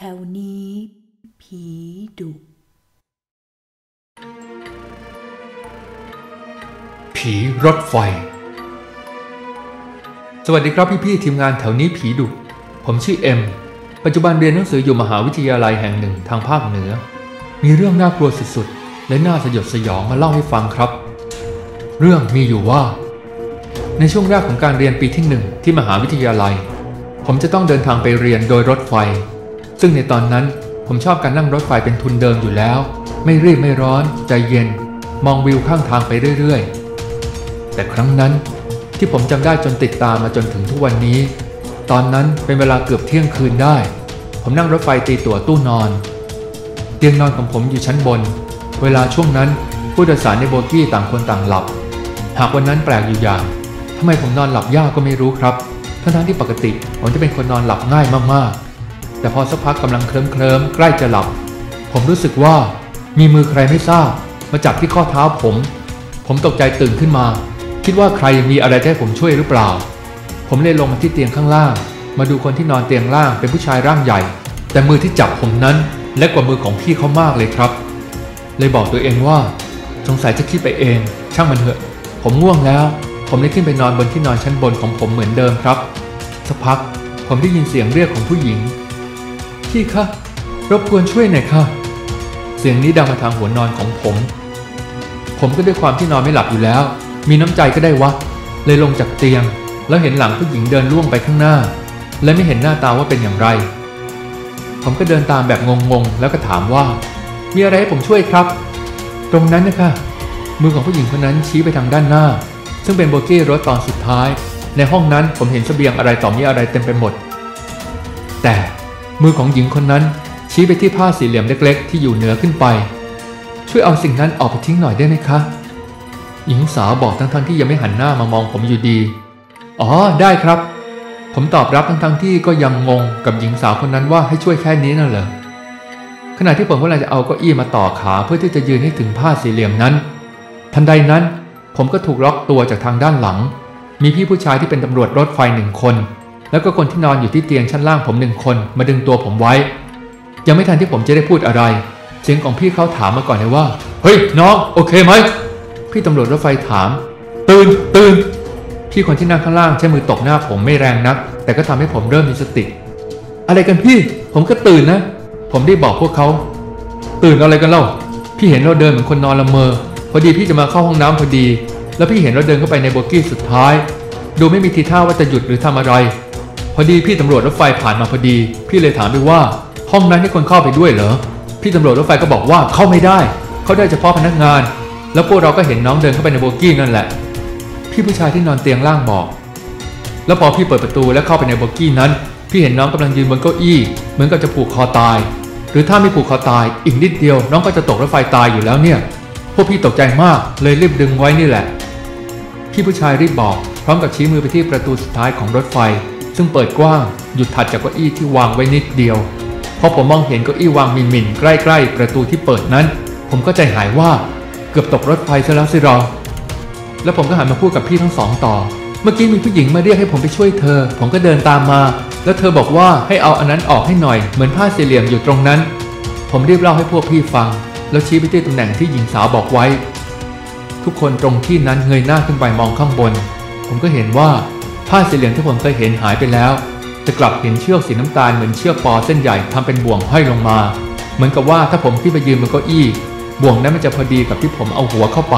แถวนี้ ผีดุ ผีรถไฟ สวัสดีครับพี่ๆทีมงานแถวนี้ผีดุ ผมชื่อเอ็ม ปัจจุบันเรียนหนังสืออยู่มหาวิทยาลัยแห่งหนึ่งทางภาคเหนือ มีเรื่องน่ากลัวสุดๆ และน่าสยดสยองมาเล่าให้ฟังครับ เรื่องมีอยู่ว่า ในช่วงแรกของการเรียนปีที่หนึ่งที่มหาวิทยาลัย ผมจะต้องเดินทางไปเรียนโดยรถไฟ ซึ่งในตอนนั้นผมชอบการนั่งรถไฟเป็นทุนเดิมอยู่แล้ว ไม่รีบไม่ร้อนใจเย็น มองวิวข้างทางไปเรื่อยๆ แต่ครั้งนั้นที่ผมจำได้จนติดตามมาจนถึงทุกวันนี้ ตอนนั้นเป็นเวลาเกือบเที่ยงคืนได้ ผมนั่งรถไฟตีตั๋วตู้นอน เตียงนอนของผมอยู่ชั้นบน เวลาช่วงนั้นผู้โดยสารในโบกี้ต่างคนต่างหลับ หากวันนั้นแปลกอยู่อย่างทำไมผมนอนหลับยากก็ไม่รู้ครับทั้งๆที่ปกติผมจะเป็นคนนอนหลับง่ายมากๆ แต่พอสักพักกำลังเคลิ้มเคลิมใกล้จะหลับ ผมรู้สึกว่ามีมือใครไม่ทราบ มาจับที่ข้อเท้าผม ผมตกใจตื่นขึ้นมา คิดว่าใครมีอะไรให้ผมช่วยหรือเปล่า ผมเลยลงมาที่เตียงข้างล่าง มาดูคนที่นอนเตียงล่างเป็นผู้ชายร่างใหญ่ แต่มือที่จับผมนั้นเล็กกว่ามือของพี่เขามากเลยครับ เลยบอกตัวเองว่าสงสัยจะคิดไปเอง ช่างมันเถอะ ผมง่วงแล้ว ผมเลยขึ้นไปนอนบนที่นอนชั้นบนของผมเหมือนเดิมครับสักพักผมได้ยินเสียงเรียกของผู้หญิง พี่คะ รบกวนช่วยหน่อยค่ะ เสียงนี้ดังมาทางหัวนอนของผม ผมก็ด้วยความที่นอนไม่หลับอยู่แล้ว มีน้ำใจก็ได้วะ เลยลงจากเตียง แล้วเห็นหลังผู้หญิงเดินล่วงไปข้างหน้า และไม่เห็นหน้าตาว่าเป็นอย่างไร ผมก็เดินตามแบบงงๆ แล้วก็ถามว่า มีอะไรให้ผมช่วยครับ ตรงนั้นนะคะ มือของผู้หญิงคนนั้นชี้ไปทางด้านหน้า ซึ่งเป็นโบกี้รถตอนสุดท้าย ในห้องนั้นผมเห็นเสบียงอะไรต่อมีอะไรเต็มไปหมด แต่ มือของหญิงคนนั้นชี้ไปที่ผ้าสี่เหลี่ยมเล็กๆ ที่อยู่เหนือขึ้นไป ช่วยเอาสิ่งนั้นออกไปทิ้งหน่อยได้ไหมคะ หญิงสาวบอกทั้งๆที่ยังไม่หันหน้ามามองผมอยู่ดี อ๋อ ได้ครับ ผมตอบรับทั้งๆที่ก็ยังงงกับหญิงสาวคนนั้นว่าให้ช่วยแค่นี้น่ะเหรอ ขณะที่ผมกำลังจะเอาเก้าอี้มาต่อขาเพื่อที่จะยืนให้ถึงผ้าสี่เหลี่ยมนั้น ทันใดนั้น ผมก็ถูกล็อกตัวจากทางด้านหลัง มีพี่ผู้ชายที่เป็นตำรวจรถไฟหนึ่งคน แล้วก็คนที่นอนอยู่ที่เตียงชั้นล่างผมหนึ่งคนมาดึงตัวผมไว้ ยังไม่ทันที่ผมจะได้พูดอะไร เสียงของพี่เขาถามมาก่อนเลยว่า เฮ้ยน้องโอเคไหม พี่ตำรวจรถไฟถาม ตื่นตื่นพี่คนที่นั่งข้างล่างใช้มือตบหน้าผมไม่แรงนัก แต่ก็ทำให้ผมเริ่มมีสติ อะไรกันพี่ ผมก็ตื่นนะ ผมได้บอกพวกเขา ตื่นอะไรกันเล่า พี่เห็นเราเดินเหมือนคนนอนละเมอ พอดีพี่จะมาเข้าห้องน้ำพอดี แล้วพี่เห็นเราเดินเข้าไปในโบกี้สุดท้าย ดูไม่มีทีท่าว่าจะหยุดหรือทำอะไร พอดีพี่ตำรวจรถไฟผ่านมาพอดี พี่เลยถามไปว่า ห้องนั้นให้คนเข้าไปด้วยเหรอ พี่ตำรวจรถไฟก็บอกว่าเข้าไม่ได้ เข้าได้เฉพาะพนักงาน แล้วพวกเราก็เห็นน้องเดินเข้าไปในโบกี้นั่นแหละ พี่ผู้ชายที่นอนเตียงล่างบอก แล้วพอพี่เปิดประตูและเข้าไปในโบกี้นั้น พี่เห็นน้องกำลังยืนบนเก้าอี้ เหมือนกับจะผูกคอตาย หรือถ้าไม่ผูกคอตาย อีกนิดเดียว น้องก็จะตกรถไฟตายอยู่แล้วเนี่ย พวกพี่ตกใจมากเลยรีบดึงไว้นี่แหละ พี่ผู้ชายรีบบอก พร้อมกับชี้มือไปที่ประตูสุดท้ายของรถไฟ ซึ่งเปิดกว้างหยุดถัดจากเก้าอี้ที่วางไว้นิดเดียวพอผมมองเห็นเก้าอี้วางมินมินใกล้ๆ ประตูที่เปิดนั้น ผมก็ใจหายว่าเกือบตกรถไฟซะแล้วสิเราแล้วผมก็หันมาพูดกับพี่ทั้งสองต่อ เมื่อกี้มีผู้หญิงมาเรียกให้ผมไปช่วยเธอ ผมก็เดินตามมา แล้วเธอบอกว่าให้เอาอันนั้นออกให้หน่อย เหมือนผ้าสี่เหลี่ยมอยู่ตรงนั้น ผมรีบเล่าให้พวกพี่ฟัง แล้วชี้ไปที่ตำแหน่งที่หญิงสาวบอกไว้ ทุกคนตรงที่นั้นเงยหน้าขึ้นไปมองข้างบน ผมก็เห็นว่า ผ้าสีเหลี่ยมที่ผมเคยเห็นหายไปแล้ว จะกลับเห็นเชือกสีน้ำตาลเหมือนเชือกปอเส้นใหญ่ทำเป็นบ่วงห้อยลงมา เหมือนกับว่าถ้าผมขึ้นไปยืนบนเก้าอี้ บ่วงนั้นมันจะพอดีกับที่ผมเอาหัวเข้าไป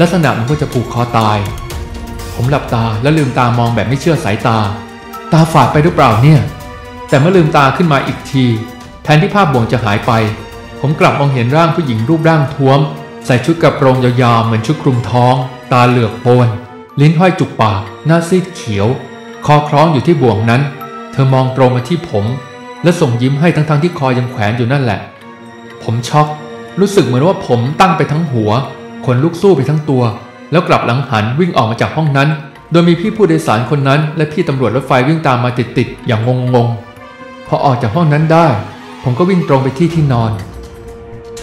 ลักษณะมันก็จะผูกคอตาย ผมหลับตาแล้วลืมตามองแบบไม่เชื่อสายตา ตาฝาดไปหรือเปล่าเนี่ย แต่เมื่อลืมตาขึ้นมาอีกที แทนที่ภาพบ่วงจะหายไป ผมกลับมองเห็นร่างผู้หญิงรูปร่างท้วม ใส่ชุดกระโปรงยาวๆเหมือนชุดคลุมท้อง ตาเหลือกโปน ลิ้นห้อยจุกปาก หน้าซีดเขียว คอคล้องอยู่ที่บ่วงนั้น เธอมองตรงมาที่ผม และส่งยิ้มให้ทั้งๆที่คอยังแขวนอยู่นั่นแหละ ผมช็อก รู้สึกเหมือนว่าผมตั้งไปทั้งหัวขนลุกสู้ไปทั้งตัว แล้วกลับหลังหันวิ่งออกมาจากห้องนั้น โดยมีพี่ผู้โดยสารคนนั้น และพี่ตำรวจรถไฟวิ่งตามมาติดๆอย่างงงๆ พอออกจากห้องนั้นได้ ผมก็วิ่งตรงไปที่ที่นอน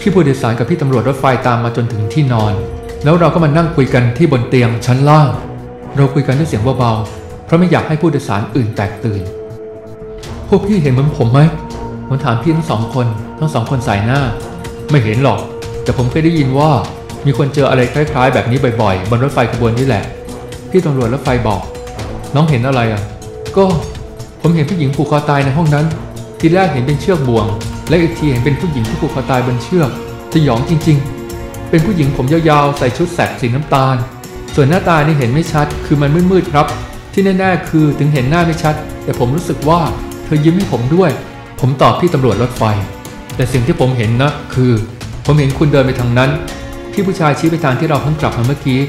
พี่ผู้โดยสารกับพี่ตำรวจรถไฟตามมาจนถึงที่นอน แล้วเราก็มานั่งคุยกันที่บนเตียงชั้นล่าง เราคุยกันด้วยเสียงเบาๆ เพราะไม่อยากให้ผู้โดยสารอื่นแตกตื่น พวกพี่เห็นเหมือนผมไหมผมถามพี่ทั้งสองคน ทั้งสองคนสายหน้า ไม่เห็นหรอก แต่ผมเคยได้ยินว่า มีคนเจออะไรคล้าย ๆ แบบนี้บ่อยๆ บนรถไฟขบวนนี้แหละ พี่ตำรวจรถไฟบอก น้องเห็นอะไรอะ ก็ ผมเห็นผู้หญิงผูกคอตายในห้องนั้น ทีแรกเห็นเป็นเชือกบ่วง และอีกทีเห็นเป็นผู้หญิงที่ผูกคอตายบนเชือกสยองจริง ๆ เป็นผู้หญิงผมยาวๆ ใส่ชุดแสกสีน้ำตาล ส่วนหน้าตานี่เห็นไม่ชัด คือมันมืดๆครับ ที่แน่ๆคือถึงเห็นหน้าไม่ชัด แต่ผมรู้สึกว่าเธอยิ้มให้ผมด้วย ผมตอบพี่ตำรวจรถไฟ แต่สิ่งที่ผมเห็นนะคือ ผมเห็นคุณเดินไปทางนั้นพี่ผู้ชายชี้ไปทางที่เราเพิ่งกลับมาเมื่อกี้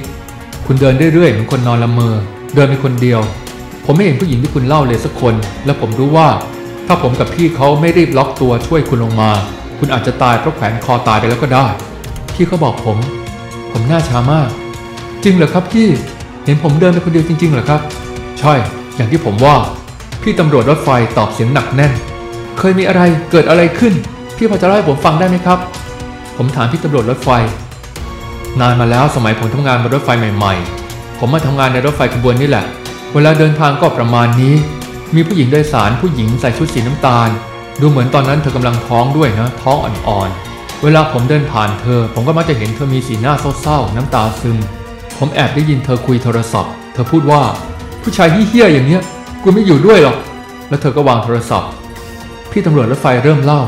คุณเดินเรื่อยๆเหมือนคนนอนละเมอ เดินเป็นคนเดียว ผมไม่เห็นผู้หญิงที่คุณเล่าเลยสักคน และผมรู้ว่า ถ้าผมกับพี่เขาไม่รีบล็อกตัวช่วยคุณลงมา คุณอาจจะตายเพราะแขวนคอตายไปแล้วก็ได้ พี่เขาบอกผม ผมหน้าช้ามาก จริงเหรอครับพี่เห็นผมเดินไปคนเดียวจริง ๆเหรอครับ ใช่ อย่างที่ผมว่า พี่ตำรวจรถไฟตอบเสียงหนักแน่น เคยมีอะไรเกิดอะไรขึ้น พี่พอจะเล่าให้ผมฟังได้ไหมครับ ผมถามพี่ตำรวจรถไฟ นานมาแล้วสมัยผมทำงานบนรถไฟใหม่ ๆ ผมมาทำงานในรถไฟขบวนนี้แหละ เวลาเดินทางก็ประมาณนี้ มีผู้หญิงโดยสารผู้หญิงใส่ชุดสีน้ำตาล ดูเหมือนตอนนั้นเธอกำลังท้องด้วยนะ ท้องอ่อนๆ เวลาผมเดินผ่านเธอ ผมก็มักจะเห็นเธอมีสีหน้าเศร้าๆ น้ำตาซึม ผมแอบได้ยินเธอคุยโทรศัพท์ เธอพูดว่าผู้ชายเฮี้ยอย่างเนี้ยกูไม่อยู่ด้วยหรอก แล้วเธอก็วางโทรศัพท์ พี่ตำรวจรถไฟเริ่มเล่า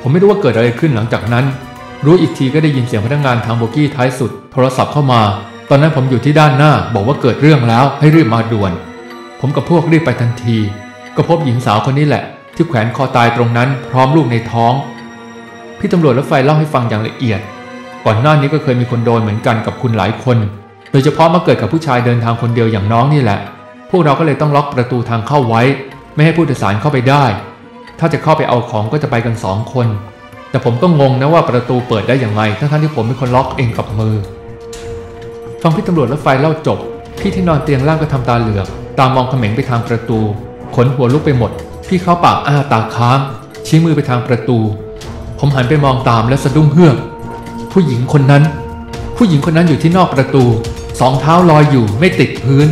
ผมไม่รู้ว่าเกิดอะไรขึ้นหลังจากนั้น รู้อีกทีก็ได้ยินเสียงพนักงานทางโบกี้ท้ายสุด โทรศัพท์เข้ามา ตอนนั้นผมอยู่ที่ด้านหน้า บอกว่าเกิดเรื่องแล้วให้รีบมาด่วน ผมกับพวกรีบไปทันที ก็พบหญิงสาวคนนี้แหละ ที่แขวนคอตายตรงนั้นพร้อมลูกในท้อง พี่ตำรวจรถไฟเล่าให้ฟังอย่างละเอียด ก่อนหน้านี้ก็เคยมีคนโดนเหมือนกันกับคุณหลายคน โดยเฉพาะมาเกิดกับผู้ชายเดินทางคนเดียวอย่างน้องนี่แหละ พวกเราก็เลยต้องล็อกประตูทางเข้าไว้ ไม่ให้ผู้โดยสารเข้าไปได้ ถ้าจะเข้าไปเอาของก็จะไปกันสองคน แต่ผมก็งงนะว่าประตูเปิดได้อย่างไรทั้งๆที่ผมเป็นคนล็อกเองกับมือ ฟังพี่ตำรวจรถไฟเล่าจบ พี่ที่นอนเตียงล่างก็ทำตาเหลือก ตามองเขม็งไปทางประตู ขนหัวลุกไปหมด พี่เขาปากอ้าตาค้างชี้มือไปทางประตู ผมหันไปมองตามและสะดุ้งเฮือก ผู้หญิงคนนั้น ผู้หญิงคนนั้นอยู่ที่นอกประตู สองเท้าลอยอยู่ไม่ติดพื้น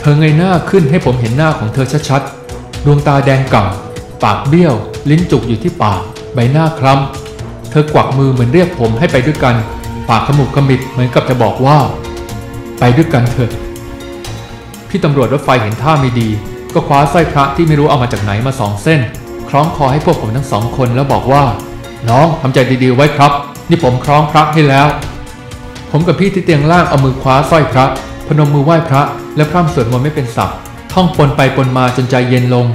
เธอเงยหน้าขึ้นให้ผมเห็นหน้าของเธอชัดๆ ดวงตาแดงก่ำปากเบี้ยว ลิ้นจุกอยู่ที่ปาก ใบหน้าคล้ำ เธอกวักมือเหมือนเรียกผมให้ไปด้วยกัน ปากขมุบขมิบเหมือนกับจะบอกว่า ไปด้วยกันเถอะ พี่ตำรวจรถไฟเห็นท่าไม่ดี ก็คว้าสร้อยพระที่ไม่รู้เอามาจากไหนมาสองเส้น คล้องคอให้พวกผมทั้งสองคนแล้วบอกว่า น้องทำใจดีๆไว้ครับ นี่ผมคล้องพระให้แล้ว ผมกับพี่ที่เตียงล่างเอามือคว้าสร้อยพระ พนมมือไหว้พระ และพร่ำสวดมนต์ไม่เป็นสับท่องปนไปปนมาจนใจเย็นลง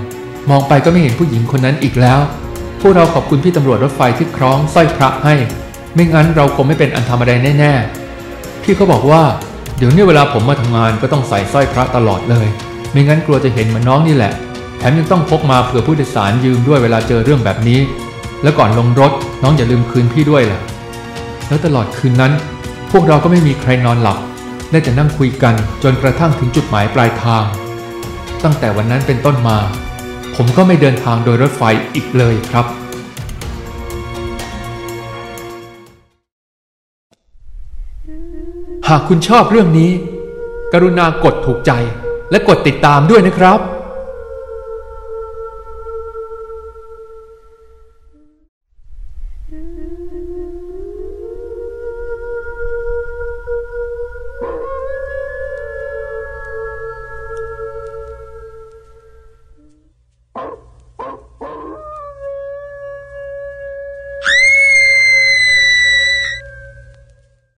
มองไปก็ไม่เห็นผู้หญิงคนนั้นอีกแล้ว พวกเราขอบคุณพี่ตำรวจรถไฟที่คล้องสร้อยพระให้ ไม่งั้นเราคงไม่เป็นอันธรรมใดแน่ๆพี่เขาบอกว่า เดี๋ยวนี้เวลาผมมาทำงานก็ต้องใส่สร้อยพระตลอดเลย ไม่งั้นกลัวจะเห็นเหมือนน้องนี่แหละ แถมยังต้องพกมาเผื่อผู้โดยสารยืมด้วยเวลาเจอเรื่องแบบนี้ แล้วก่อนลงรถน้องอย่าลืมคืนพี่ด้วยล่ะ แล้วตลอดคืนนั้น พวกเราก็ไม่มีใครนอนหลับได้แต่นั่งคุยกันจนกระทั่งถึงจุดหมายปลายทาง ตั้งแต่วันนั้นเป็นต้นมา ผมก็ไม่เดินทางโดยรถไฟอีกเลยครับหากคุณชอบเรื่องนี้ กรุณากดถูกใจและกดติดตามด้วยนะครับ